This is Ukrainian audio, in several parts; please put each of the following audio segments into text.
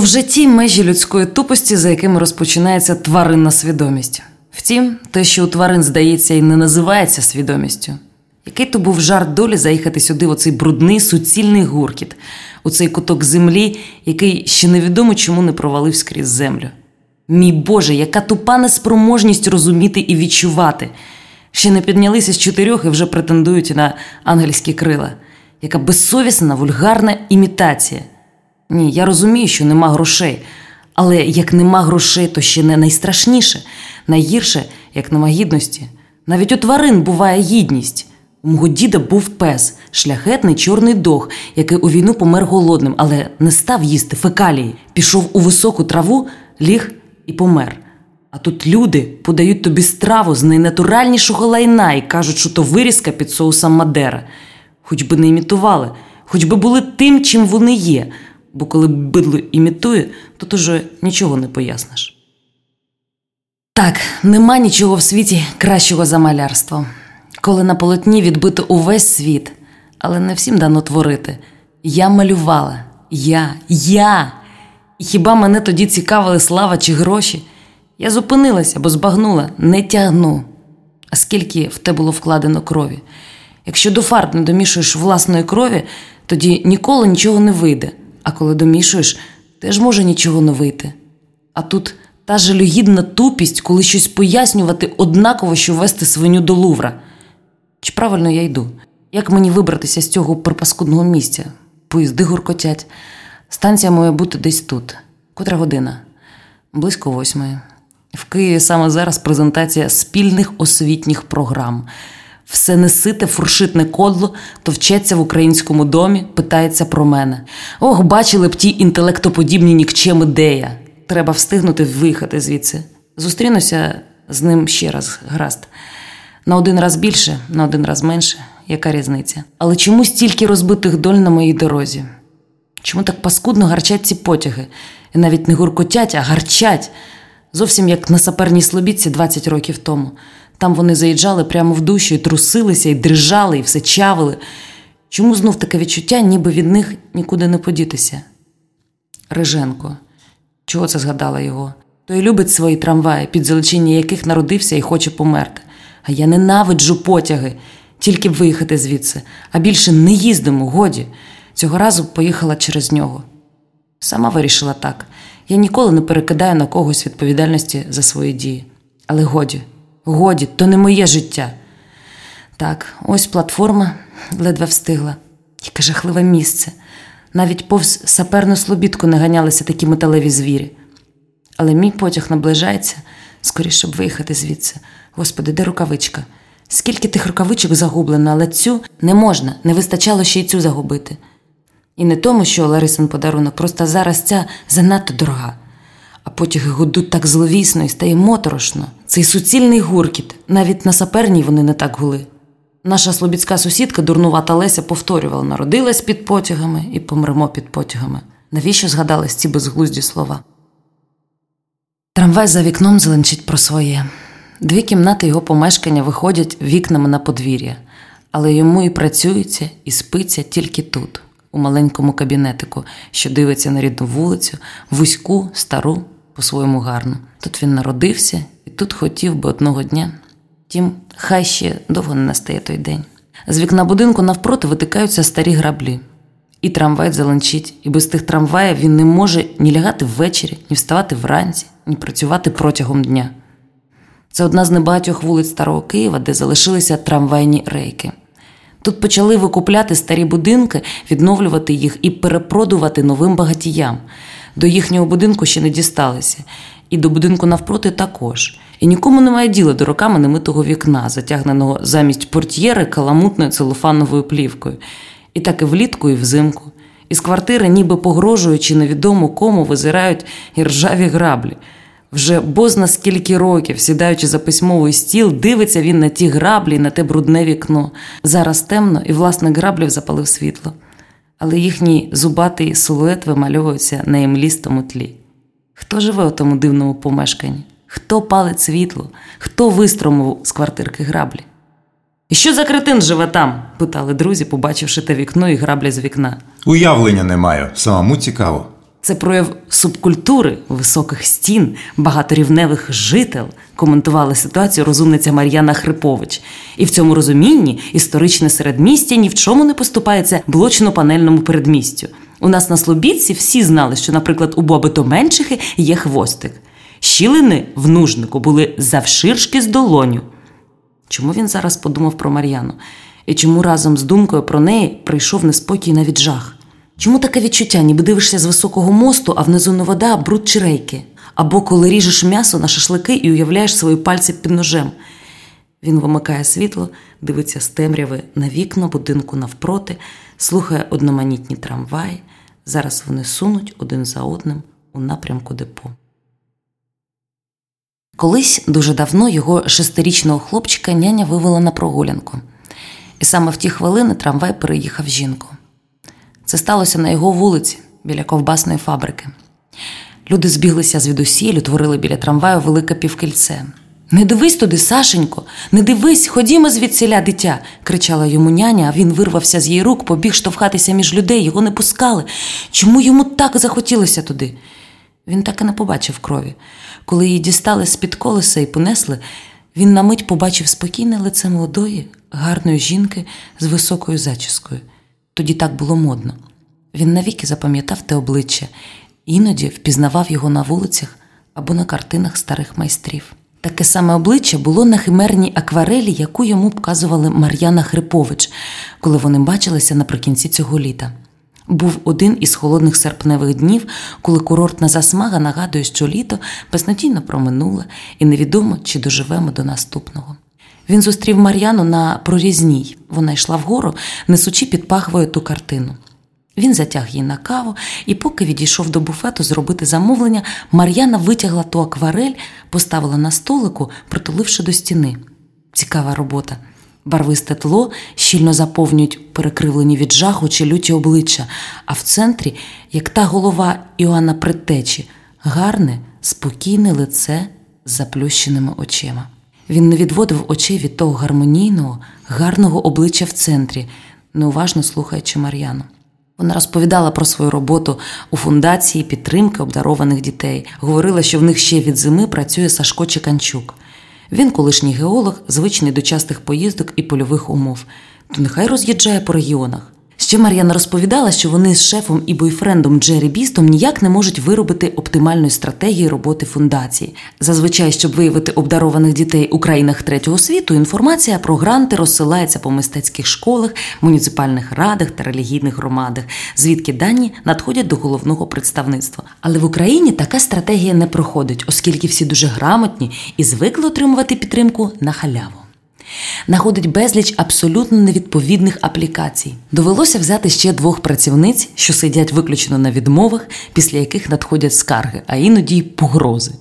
в житті межі людської тупості, за якими розпочинається тваринна свідомість. Втім, те, що у тварин здається і не називається свідомістю. Який то був жарт долі заїхати сюди в оцей брудний суцільний гуркіт, у цей куток землі, який ще невідомо чому не провалив скрізь землю. Мій Боже, яка тупа неспроможність розуміти і відчувати. Ще не піднялися з чотирьох і вже претендують на ангельські крила, яка безсовісна, вульгарна імітація. Ні, я розумію, що нема грошей, але як нема грошей, то ще не найстрашніше, найгірше, як нема гідності. Навіть у тварин буває гідність. У мого діда був пес, шляхетний чорний дог, який у війну помер голодним, але не став їсти фекалії. Пішов у високу траву, ліг і помер. А тут люди подають тобі страву з найнатуральнішого лайна і кажуть, що то вирізка під соусом Мадера. Хоч би не імітували, хоч би були тим, чим вони є. Бо коли бидло імітує, то ти вже нічого не поясниш. Так, нема нічого в світі кращого за малярство. Коли на полотні відбито увесь світ, але не всім дано творити. Я малювала, я, я. І хіба мене тоді цікавили слава чи гроші? Я зупинилася, бо збагнула, не тягну. А скільки в те було вкладено крові? Якщо до фарб не домішуєш власної крові, тоді ніколи нічого не вийде. А коли домішуєш, теж може нічого не вийти. А тут та жалюгідна тупість, коли щось пояснювати однаково, що вести свиню до Лувра. Чи правильно я йду? Як мені вибратися з цього припаскудного місця? Поїзди гуркотять. Станція має бути десь тут. Котра година? Близько восьмої. В Києві саме зараз презентація спільних освітніх програм. Все несите фуршитне кодло, то вчеться в українському домі, питається про мене. Ох, бачили б ті інтелектоподібні нікчеми дея. Треба встигнути виїхати звідси. Зустрінуся з ним ще раз, гаразд. На один раз більше, на один раз менше, яка різниця. Але чому стільки розбитих доль на моїй дорозі? Чому так паскудно гарчать ці потяги? І навіть не гуркотять, а гарчать. Зовсім як на саперній слобідці 20 років тому. Там вони заїжджали прямо в душі, і трусилися, і дрижали, і все чавили. Чому знов таке відчуття, ніби від них нікуди не подітися? Риженко. Чого це згадала його? Той любить свої трамваї, під залучення яких народився і хоче померти. А я ненавиджу потяги, тільки б виїхати звідси, а більше не їздимо, годі. Цього разу поїхала через нього. Сама вирішила так. Я ніколи не перекидаю на когось відповідальності за свої дії. Але годі, годі, то не моє життя. Так, ось платформа ледве встигла. Яке жахливе місце. Навіть повз саперну слобідку не ганялися такі металеві звірі. Але мій потяг наближається, скоріше б виїхати звідси. Господи, де рукавичка? Скільки тих рукавичок загублено, але цю не можна, не вистачало ще й цю загубити. І не тому, що Ларисин подарунок, просто зараз ця занадто дорога. А потяги гудуть так зловісно і стає моторошно. Цей суцільний гуркіт, навіть на саперній вони не так гули. Наша слобідська сусідка, дурнувата Леся, повторювала народилась під потягами і помремо під потягами. Навіщо згадались ці безглузді слова? Трамвай за вікном зеленчить про своє. Дві кімнати його помешкання виходять вікнами на подвір'я, але йому і працюється, і спиться тільки тут, у маленькому кабінетику, що дивиться на рідну вулицю, вузьку, стару, по-своєму гарну. Тут він народився і тут хотів би одного дня. Втім, хай ще довго не настає той день. З вікна будинку навпроти витикаються старі граблі. І трамвай зеленчить, і без тих трамваїв він не може ні лягати ввечері, ні вставати вранці, ні працювати протягом дня. Це одна з небагатьох вулиць Старого Києва, де залишилися трамвайні рейки. Тут почали викупляти старі будинки, відновлювати їх і перепродувати новим багатіям. До їхнього будинку ще не дісталися, і до будинку навпроти також. І нікому немає діла до роками немитого вікна, затягненого замість портьєри каламутною целофановою плівкою. І так і влітку, і взимку. Із квартири, ніби погрожуючи невідомо кому, визирають і ржаві граблі. Вже бозна скільки років, сідаючи за письмовий стіл, дивиться він на ті граблі, на те брудне вікно. Зараз темно, і власник граблів запалив світло. Але їхній зубатий силует вимальовується на імлістому тлі. Хто живе у тому дивному помешканні? Хто палить світло? Хто вистромив з квартирки граблі? І що за кретин живе там? питали друзі, побачивши те вікно і граблі з вікна. Уявлення не маю, самому цікаво. Це прояв субкультури, високих стін, багаторівневих жител, коментувала ситуацію розумниця Мар'яна Хрипович. І в цьому розумінні історичне середмістя ні в чому не поступається блочно-панельному передмістю. У нас на Слобідці всі знали, що, наприклад, у Боби Менчихи є хвостик. Щілини в нужнику були завширшки з долоню. Чому він зараз подумав про Мар'яну? І чому разом з думкою про неї прийшов неспокій навіть жах? Чому таке відчуття, ніби дивишся з високого мосту, а внизу не вода, бруд чи рейки? Або коли ріжеш м'ясо на шашлики і уявляєш свої пальці під ножем? Він вимикає світло, дивиться з темряви на вікна будинку навпроти, слухає одноманітні трамваї. Зараз вони сунуть один за одним у напрямку депо. Колись дуже давно його шестирічного хлопчика няня вивела на прогулянку. І саме в ті хвилини трамвай переїхав жінку. Це сталося на його вулиці біля ковбасної фабрики. Люди збіглися звідусіль, утворили біля трамваю велике півкільце. Не дивись туди, Сашенько, не дивись, ходімо звідсіля, дитя, кричала йому няня, а він вирвався з її рук, побіг штовхатися між людей, його не пускали. Чому йому так захотілося туди? Він так і не побачив крові. Коли її дістали з-під колеса і понесли, він на мить побачив спокійне лице молодої, гарної жінки з високою зачіскою. Тоді так було модно. Він навіки запам'ятав те обличчя, іноді впізнавав його на вулицях або на картинах старих майстрів. Таке саме обличчя було на химерній акварелі, яку йому показували Мар'яна Хрипович, коли вони бачилися наприкінці цього літа. Був один із холодних серпневих днів, коли курортна засмага нагадує, що літо безнадійно проминуле, і невідомо, чи доживемо до наступного. Він зустрів Мар'яну на прорізній. Вона йшла вгору, несучи під пахвою ту картину. Він затяг її на каву, і, поки відійшов до буфету зробити замовлення, Мар'яна витягла ту акварель, поставила на столику, притуливши до стіни. Цікава робота. Барвисте тло щільно заповнюють перекривлені від жаху чи люті обличчя, а в центрі, як та голова Іоанна Предтечі, гарне, спокійне лице з заплющеними очима. Він не відводив очей від того гармонійного, гарного обличчя в центрі, неуважно слухаючи Мар'яну. Вона розповідала про свою роботу у фундації підтримки обдарованих дітей, говорила, що в них ще від зими працює Сашко Чеканчук. Він колишній геолог, звичний до частих поїздок і польових умов, то нехай роз'їжджає по регіонах. Ще Мар'яна розповідала, що вони з шефом і бойфрендом Джері Бістом ніяк не можуть виробити оптимальної стратегії роботи фундації. Зазвичай, щоб виявити обдарованих дітей у країнах третього світу, інформація про гранти розсилається по мистецьких школах, муніципальних радах та релігійних громадах, звідки дані надходять до головного представництва. Але в Україні така стратегія не проходить, оскільки всі дуже грамотні і звикли отримувати підтримку на халяву. Находить безліч абсолютно невідповідних аплікацій. Довелося взяти ще двох працівниць, що сидять виключно на відмовах, після яких надходять скарги, а іноді й погрози.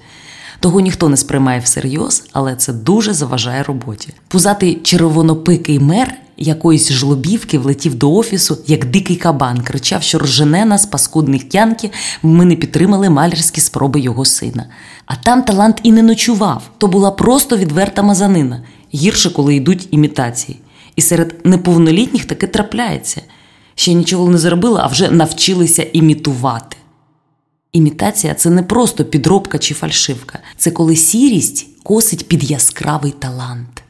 Того ніхто не сприймає всерйоз, але це дуже заважає роботі. Пузатий червонопикий мер якоїсь жлобівки влетів до офісу, як дикий кабан, кричав, що ржене нас паскудних тянки, ми не підтримали малярські спроби його сина. А там талант і не ночував, то була просто відверта мазанина гірше, коли йдуть імітації. І серед неповнолітніх таке трапляється. Ще нічого не зробили, а вже навчилися імітувати. Імітація це не просто підробка чи фальшивка, це коли сірість косить під яскравий талант.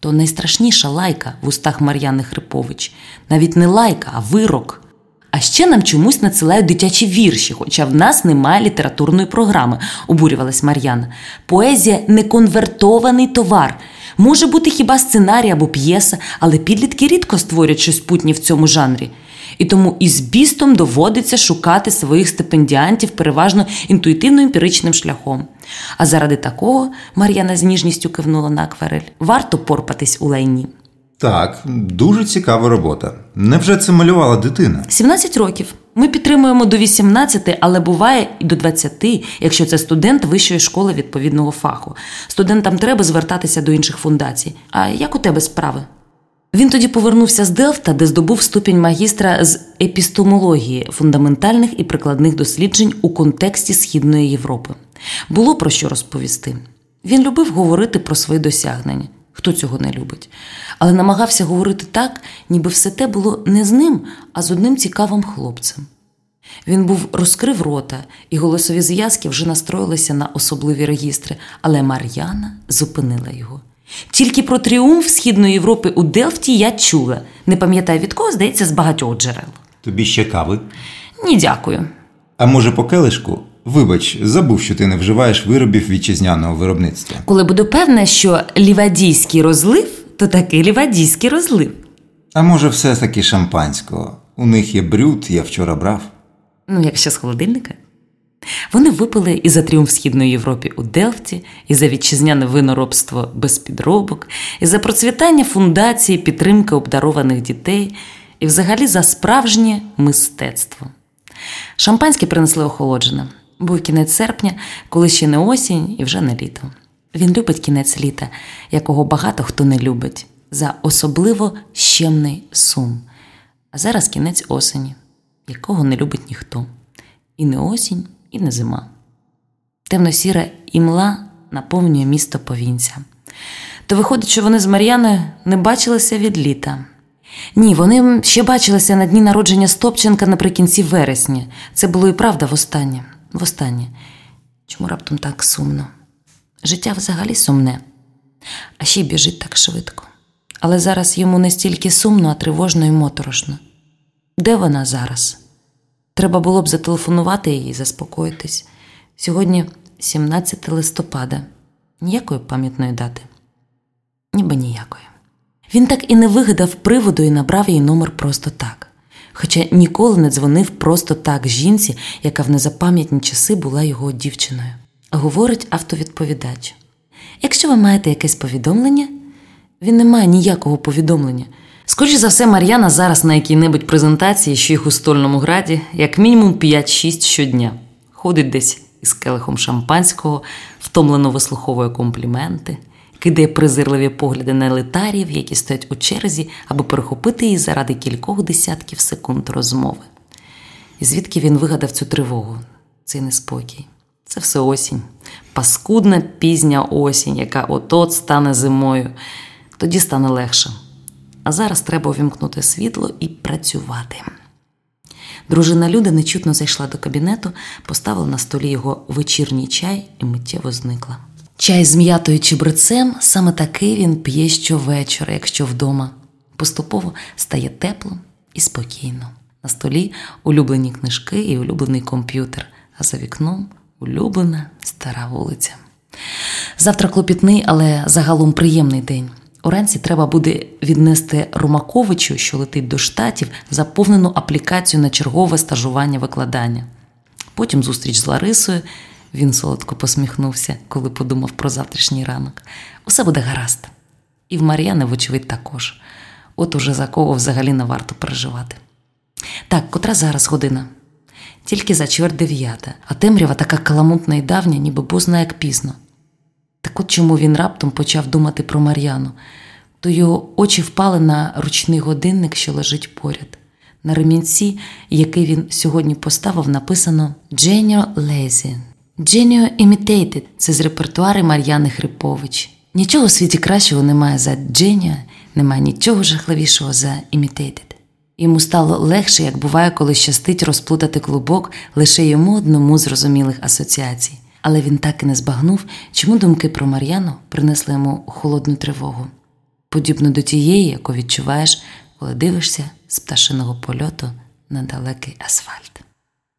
То найстрашніша лайка в устах Мар'яни Хрипович. Навіть не лайка, а вирок. А ще нам чомусь надсилають дитячі вірші, хоча в нас немає літературної програми, обурювалась Мар'яна. Поезія неконвертований товар. Може бути хіба сценарій або п'єса, але підлітки рідко створять щось путнє в цьому жанрі. І тому із бістом доводиться шукати своїх стипендіантів переважно інтуїтивно-емпіричним шляхом. А заради такого Мар'яна з ніжністю кивнула на акварель. Варто порпатись у лайні. Так, дуже цікава робота. Невже це малювала дитина? 17 років. Ми підтримуємо до 18, але буває і до 20, якщо це студент вищої школи відповідного фаху. Студентам треба звертатися до інших фундацій. А як у тебе справи? Він тоді повернувся з Делфта, де здобув ступінь магістра з епістомології фундаментальних і прикладних досліджень у контексті Східної Європи. Було про що розповісти. Він любив говорити про свої досягнення. Хто цього не любить? Але намагався говорити так, ніби все те було не з ним, а з одним цікавим хлопцем. Він був розкрив рота, і голосові зв'язки вже настроїлися на особливі регістри, але Мар'яна зупинила його. Тільки про тріумф Східної Європи у Делфті я чула. Не пам'ятаю від кого, здається, з багатьох джерел. Тобі ще кави? Ні, дякую. А може, по келишку? Вибач, забув, що ти не вживаєш виробів вітчизняного виробництва. Коли буду певна, що лівадійський розлив, то такий лівадійський розлив. А може, все таки шампанського. У них є брют, я вчора брав. Ну, якщо з холодильника. Вони випили і за тріумф Східної Європі у Делфті, і за вітчизняне виноробство без підробок, і за процвітання фундації підтримки обдарованих дітей, і взагалі за справжнє мистецтво. Шампанське принесли охолоджене. Був кінець серпня, коли ще не осінь і вже не літо. Він любить кінець літа, якого багато хто не любить, за особливо щемний сум. А зараз кінець осені, якого не любить ніхто. І не осінь, і не зима. Темно-сіра імла наповнює місто повінця. То виходить, що вони з Мар'яною не бачилися від літа. Ні, вони ще бачилися на дні народження Стопченка наприкінці вересня. Це було і правда востаннє. Востаннє. Чому раптом так сумно? Життя взагалі сумне, а ще й біжить так швидко. Але зараз йому не стільки сумно, а тривожно і моторошно. Де вона зараз? Треба було б зателефонувати їй заспокоїтись. Сьогодні 17 листопада. Ніякої пам'ятної дати, ніби ніякої. Він так і не вигадав приводу і набрав їй номер просто так, хоча ніколи не дзвонив просто так жінці, яка в незапам'ятні часи була його дівчиною. Говорить автовідповідач: якщо ви маєте якесь повідомлення, він не має ніякого повідомлення. Скоріше за все, Мар'яна зараз на якій-небудь презентації, що їх у стольному граді, як мінімум 5-6 щодня, ходить десь із келихом шампанського, втомлено вислуховує компліменти, кидає презирливі погляди на летарів, які стоять у черзі, аби перехопити її заради кількох десятків секунд розмови. І звідки він вигадав цю тривогу, цей неспокій? Це все осінь, паскудна пізня осінь, яка от-от стане зимою, тоді стане легше. А зараз треба увімкнути світло і працювати. Дружина Люда нечутно зайшла до кабінету, поставила на столі його вечірній чай і миттєво зникла. Чай з м'ятою чебрецем саме такий він п'є щовечора, якщо вдома. Поступово стає тепло і спокійно. На столі улюблені книжки і улюблений комп'ютер, а за вікном улюблена стара вулиця. Завтра клопітний, але загалом приємний день. Уранці треба буде віднести Ромаковичу, що летить до штатів, заповнену аплікацію на чергове стажування викладання. Потім зустріч з Ларисою. Він солодко посміхнувся, коли подумав про завтрашній ранок. Усе буде гаразд. І в Мар'яни, вочевидь, також. От уже за кого взагалі не варто переживати. Так, котра зараз година? Тільки за чверть дев'ята, а темрява така каламутна і давня, ніби бозна як пізно. Так от чому він раптом почав думати про Мар'яну, то його очі впали на ручний годинник, що лежить поряд. На ремінці, який він сьогодні поставив, написано Genio Lazy. Genio Imitated – це з репертуари Мар'яни Хрипович. Нічого у світі кращого немає за Genio, немає нічого жахливішого за Imitated. Йому стало легше, як буває, коли щастить розплутати клубок лише йому одному зрозумілих асоціацій. Але він так і не збагнув, чому думки про Мар'яну принесли йому холодну тривогу, подібно до тієї, яку відчуваєш, коли дивишся з пташиного польоту на далекий асфальт.